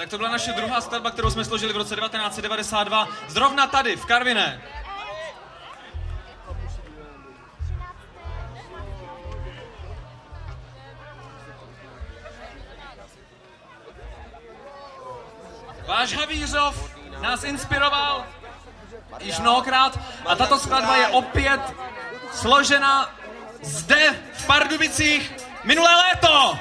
Tak to byla naše druhá skladba, kterou jsme složili v roce 1992, zrovna tady, v Karviné. Váš Havířov nás inspiroval již mnohokrát a tato skladba je opět složena zde v Pardubicích minulé léto.